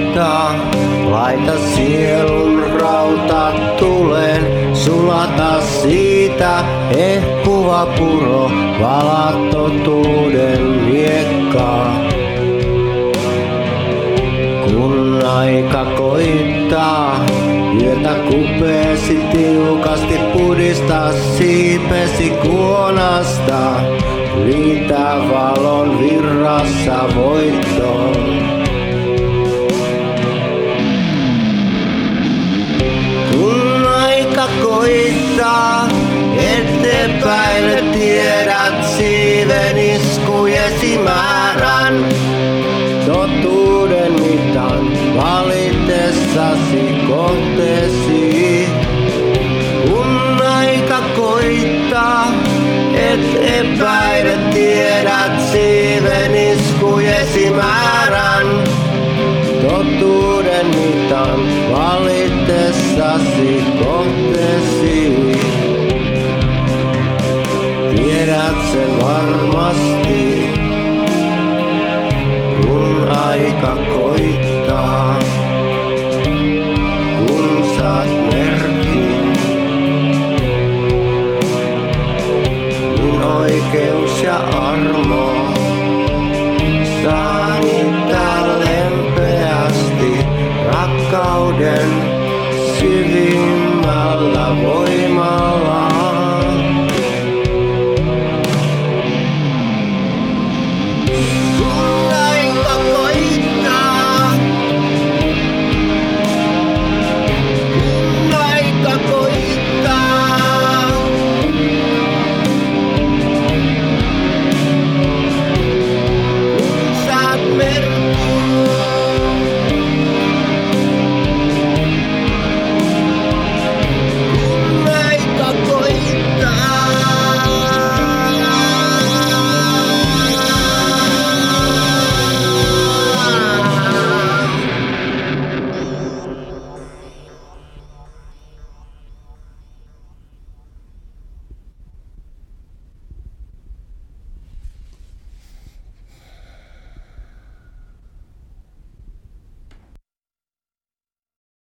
laittaa. Laita sielun rauta tulen, sulata siitä ehkuva puro, vala totuuden riekkaa. Kun aika koittaa, yötä kupeesi tiukasti pudista siipesi kuonasta. Riitä valon virrassa voittoon. laukujesi määrän. Totuuden mitan valitessasi kohteesi. Tiedät sen varmasti, kun aika koittaa. Kun saat merkin, oikeus ja armo. Taanittaa rakkauden syvimmällä voimalla.